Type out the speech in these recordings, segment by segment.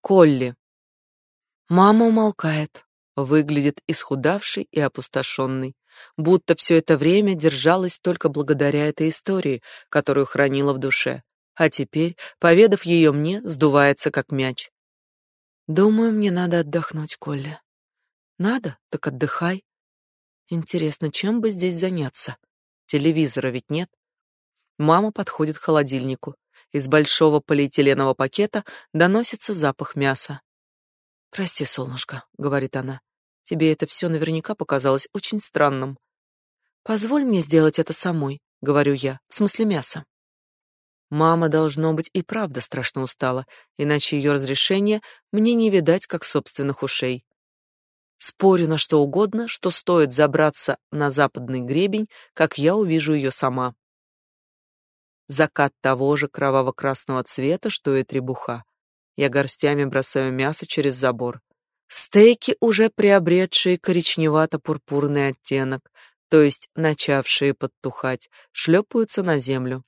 Колли. Мама умолкает, выглядит исхудавшей и опустошенной, будто все это время держалась только благодаря этой истории, которую хранила в душе, а теперь, поведав ее мне, сдувается как мяч. Думаю, мне надо отдохнуть, Колли. Надо? Так отдыхай. Интересно, чем бы здесь заняться? Телевизора ведь нет. Мама подходит к холодильнику. Из большого полиэтиленового пакета доносится запах мяса. «Прости, солнышко», — говорит она. «Тебе это все наверняка показалось очень странным». «Позволь мне сделать это самой», — говорю я, в смысле мяса. Мама, должно быть, и правда страшно устала, иначе ее разрешение мне не видать, как собственных ушей. Спорю на что угодно, что стоит забраться на западный гребень, как я увижу ее сама. Закат того же кроваво-красного цвета, что и требуха. Я горстями бросаю мясо через забор. Стейки, уже приобретшие коричневато-пурпурный оттенок, то есть начавшие подтухать, шлепаются на землю.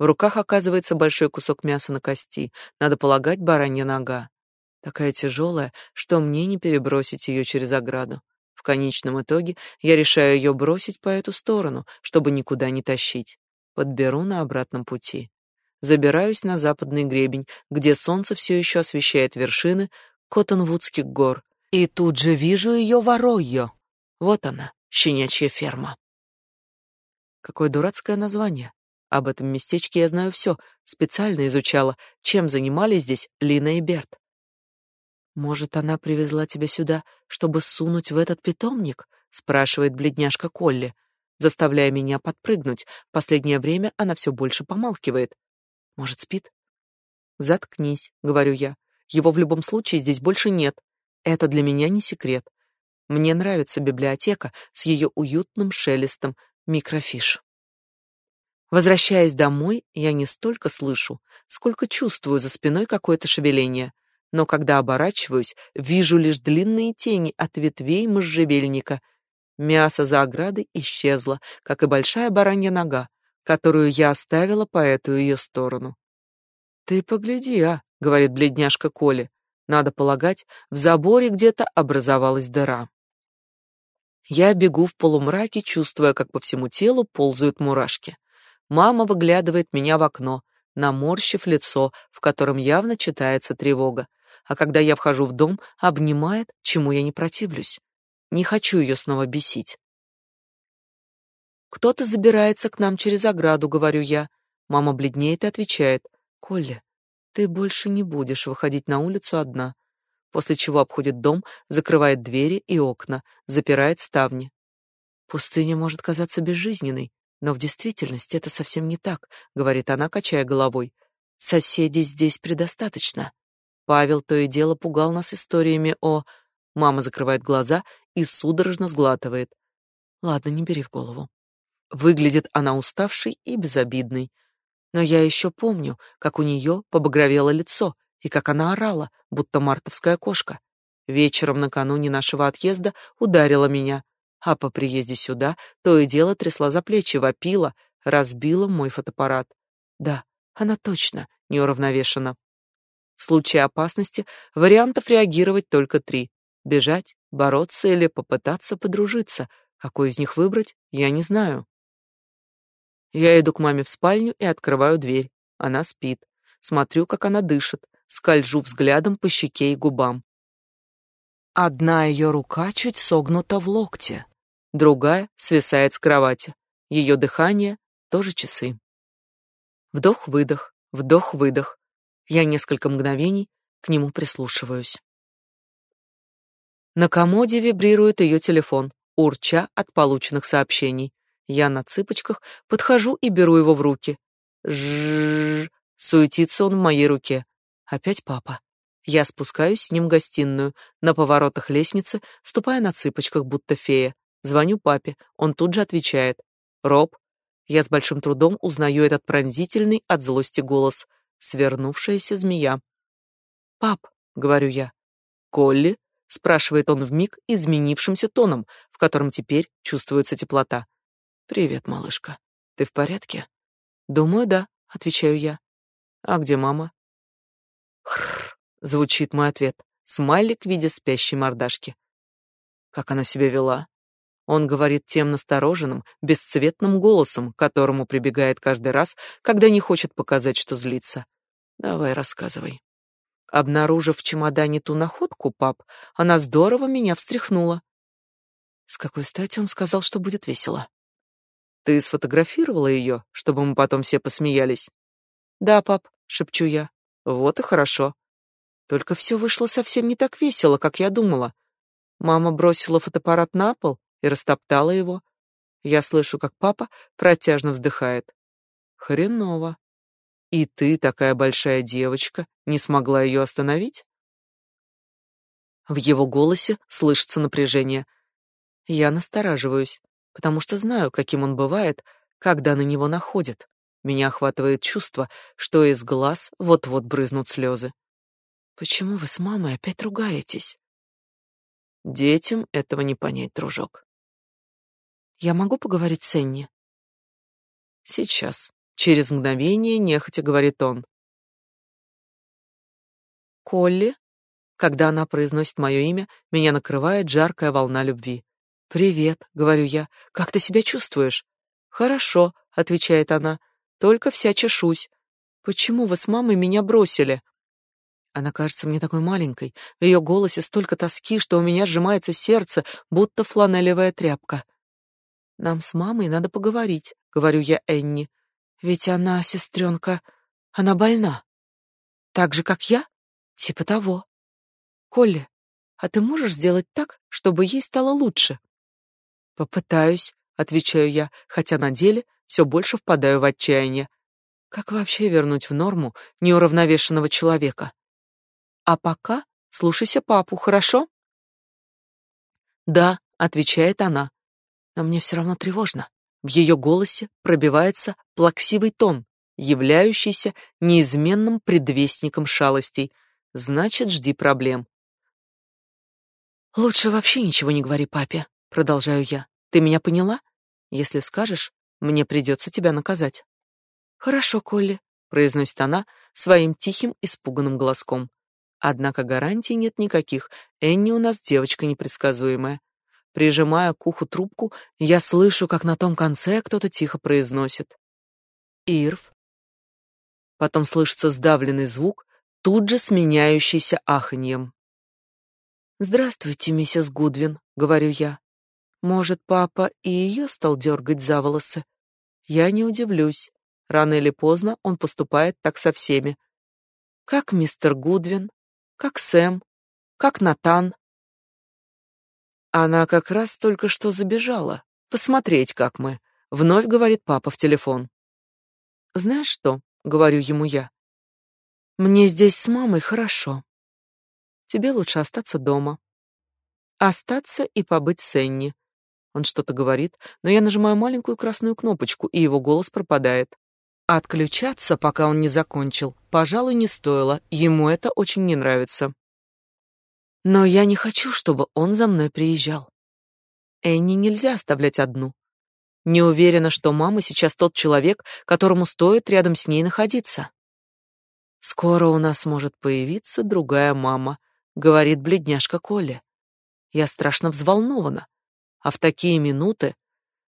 В руках оказывается большой кусок мяса на кости, надо полагать, баранья нога. Такая тяжелая, что мне не перебросить ее через ограду. В конечном итоге я решаю ее бросить по эту сторону, чтобы никуда не тащить подберу на обратном пути. Забираюсь на западный гребень, где солнце все еще освещает вершины Коттонвудских гор, и тут же вижу ее воройё. Вот она, щенячья ферма. Какое дурацкое название. Об этом местечке я знаю все, специально изучала, чем занимались здесь Лина и Берт. Может, она привезла тебя сюда, чтобы сунуть в этот питомник? спрашивает бледняшка Колли заставляя меня подпрыгнуть. Последнее время она все больше помалкивает. Может, спит? Заткнись, говорю я. Его в любом случае здесь больше нет. Это для меня не секрет. Мне нравится библиотека с ее уютным шелестом микрофиш. Возвращаясь домой, я не столько слышу, сколько чувствую за спиной какое-то шевеление. Но когда оборачиваюсь, вижу лишь длинные тени от ветвей можжевельника — Мясо за оградой исчезло, как и большая баранья нога, которую я оставила по эту ее сторону. «Ты погляди, а», — говорит бледняшка Коля. Надо полагать, в заборе где-то образовалась дыра. Я бегу в полумраке, чувствуя, как по всему телу ползают мурашки. Мама выглядывает меня в окно, наморщив лицо, в котором явно читается тревога. А когда я вхожу в дом, обнимает, чему я не противлюсь. Не хочу ее снова бесить. Кто-то забирается к нам через ограду, говорю я. Мама бледнеет и отвечает: "Колля, ты больше не будешь выходить на улицу одна". После чего обходит дом, закрывает двери и окна, запирает ставни. Пустыня может казаться безжизненной, но в действительности это совсем не так, говорит она, качая головой. Соседей здесь предостаточно. Павел то и дело пугал нас историями о Мама закрывает глаза и судорожно сглатывает. Ладно, не бери в голову. Выглядит она уставшей и безобидной. Но я еще помню, как у нее побагровело лицо и как она орала, будто мартовская кошка. Вечером накануне нашего отъезда ударила меня, а по приезде сюда то и дело трясла за плечи, вопила, разбила мой фотоаппарат. Да, она точно неуравновешена. В случае опасности вариантов реагировать только три. Бежать, бороться или попытаться подружиться. Какой из них выбрать, я не знаю. Я иду к маме в спальню и открываю дверь. Она спит. Смотрю, как она дышит, скольжу взглядом по щеке и губам. Одна ее рука чуть согнута в локте, другая свисает с кровати. Ее дыхание тоже часы. Вдох-выдох, вдох-выдох. Я несколько мгновений к нему прислушиваюсь. На комоде вибрирует ее телефон, урча от полученных сообщений. Я на цыпочках подхожу и беру его в руки. Жжж, суетится он в моей руке. Опять папа. Я спускаюсь с ним в гостиную, на поворотах лестницы, ступая на цыпочках, будто фея. Звоню папе, он тут же отвечает. «Роб». Я с большим трудом узнаю этот пронзительный от злости голос. Свернувшаяся змея. «Пап», — говорю я. «Колли», спрашивает он вмиг изменившимся тоном, в котором теперь чувствуется теплота. Привет, малышка. Ты в порядке? Думаю, да, отвечаю я. А где мама? Хрр, звучит мой ответ. Смайлик в виде спящей мордашки. Как она себя вела? Он говорит тем настороженным, бесцветным голосом, к которому прибегает каждый раз, когда не хочет показать, что злится. Давай, рассказывай. Обнаружив в чемодане ту находку, пап, она здорово меня встряхнула. С какой стати он сказал, что будет весело? Ты сфотографировала ее, чтобы мы потом все посмеялись? Да, пап, шепчу я. Вот и хорошо. Только все вышло совсем не так весело, как я думала. Мама бросила фотоаппарат на пол и растоптала его. Я слышу, как папа протяжно вздыхает. Хреново. И ты, такая большая девочка, не смогла ее остановить? В его голосе слышится напряжение. Я настораживаюсь, потому что знаю, каким он бывает, когда на него находят. Меня охватывает чувство, что из глаз вот-вот брызнут слезы. Почему вы с мамой опять ругаетесь? Детям этого не понять, дружок. Я могу поговорить с Энни? Сейчас. Через мгновение нехотя говорит он. Колли, когда она произносит мое имя, меня накрывает жаркая волна любви. Привет, говорю я. Как ты себя чувствуешь? Хорошо, отвечает она. Только вся чешусь. Почему вы с мамой меня бросили? Она кажется мне такой маленькой. В ее голосе столько тоски, что у меня сжимается сердце, будто фланелевая тряпка. Нам с мамой надо поговорить, говорю я Энни. Ведь она, сестренка, она больна. Так же, как я? Типа того. Колли, а ты можешь сделать так, чтобы ей стало лучше? Попытаюсь, отвечаю я, хотя на деле все больше впадаю в отчаяние. Как вообще вернуть в норму неуравновешенного человека? А пока слушайся папу, хорошо? Да, отвечает она. Но мне все равно тревожно. В ее голосе пробивается плаксивый тон, являющийся неизменным предвестником шалостей. Значит, жди проблем. Лучше вообще ничего не говори папе, продолжаю я. Ты меня поняла? Если скажешь, мне придется тебя наказать. Хорошо, Колли, произносит она своим тихим, испуганным голоском. Однако гарантий нет никаких. Энни у нас девочка непредсказуемая. Прижимая к уху трубку, я слышу, как на том конце кто-то тихо произносит. «Ирв». Потом слышится сдавленный звук, тут же сменяющийся аханьем. «Здравствуйте, миссис Гудвин», — говорю я. «Может, папа и ее стал дергать за волосы?» Я не удивлюсь. Рано или поздно он поступает так со всеми. Как мистер Гудвин, как Сэм, как Натан, она как раз только что забежала. Посмотреть, как мы. Вновь говорит папа в телефон. Знаешь что? Говорю ему я. Мне здесь с мамой хорошо. Тебе лучше остаться дома. Остаться и побыть с Энни. Он что-то говорит, но я нажимаю маленькую красную кнопочку, и его голос пропадает. Отключаться, пока он не закончил, пожалуй, не стоило. Ему это очень не нравится. Но я не хочу, чтобы он за мной приезжал. Энни нельзя оставлять одну. Не уверена, что мама сейчас тот человек, которому стоит рядом с ней находиться. Скоро у нас может появиться другая мама, говорит бледняшка Коля. Я страшно взволнована, а в такие минуты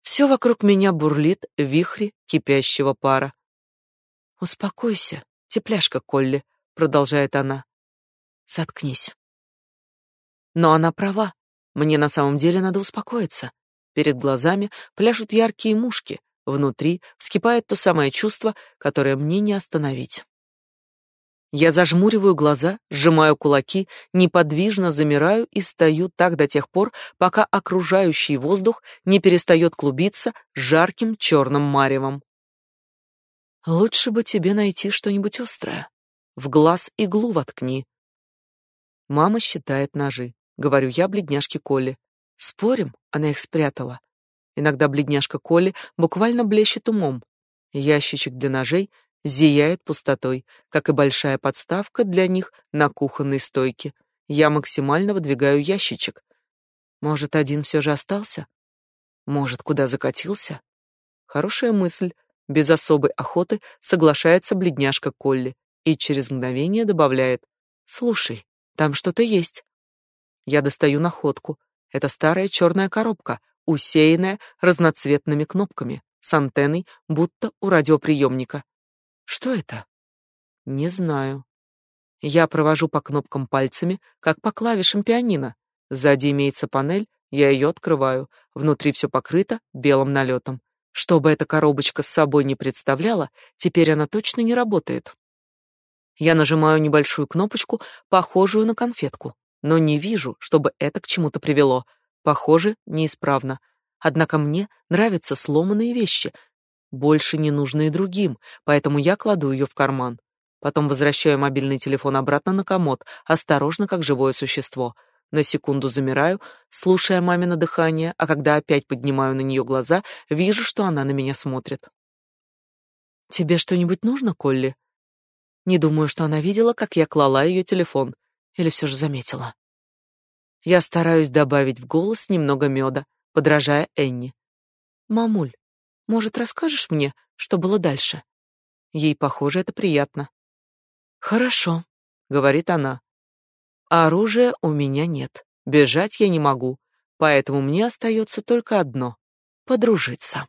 все вокруг меня бурлит в вихре кипящего пара. Успокойся, тепляшка Колли, продолжает она. Заткнись. Но она права. Мне на самом деле надо успокоиться. Перед глазами пляшут яркие мушки, внутри вскипает то самое чувство, которое мне не остановить. Я зажмуриваю глаза, сжимаю кулаки, неподвижно замираю и стою так до тех пор, пока окружающий воздух не перестает клубиться жарким черным маревом. Лучше бы тебе найти что-нибудь острое. В глаз иглу воткни. Мама считает ножи говорю я бледняшке Колли. Спорим, она их спрятала. Иногда бледняшка Колли буквально блещет умом. Ящичек для ножей зияет пустотой, как и большая подставка для них на кухонной стойке. Я максимально выдвигаю ящичек. Может, один все же остался? Может, куда закатился? Хорошая мысль. Без особой охоты соглашается бледняшка Колли и через мгновение добавляет: Слушай, там что-то есть. Я достаю находку. Это старая черная коробка, усеянная разноцветными кнопками, с антенной, будто у радиоприемника. Что это? Не знаю. Я провожу по кнопкам пальцами, как по клавишам пианино. Сзади имеется панель, я ее открываю. Внутри все покрыто белым налетом. Что бы эта коробочка с собой не представляла, теперь она точно не работает. Я нажимаю небольшую кнопочку, похожую на конфетку, но не вижу, чтобы это к чему-то привело. Похоже, неисправно. Однако мне нравятся сломанные вещи, больше не нужные другим, поэтому я кладу ее в карман. Потом возвращаю мобильный телефон обратно на комод, осторожно, как живое существо. На секунду замираю, слушая мамино дыхание, а когда опять поднимаю на нее глаза, вижу, что она на меня смотрит. «Тебе что-нибудь нужно, Колли?» Не думаю, что она видела, как я клала ее телефон. Или все же заметила. Я стараюсь добавить в голос немного меда, подражая Энни. «Мамуль, может, расскажешь мне, что было дальше?» Ей, похоже, это приятно. «Хорошо», — говорит она. «Оружия у меня нет. Бежать я не могу, поэтому мне остается только одно — подружиться».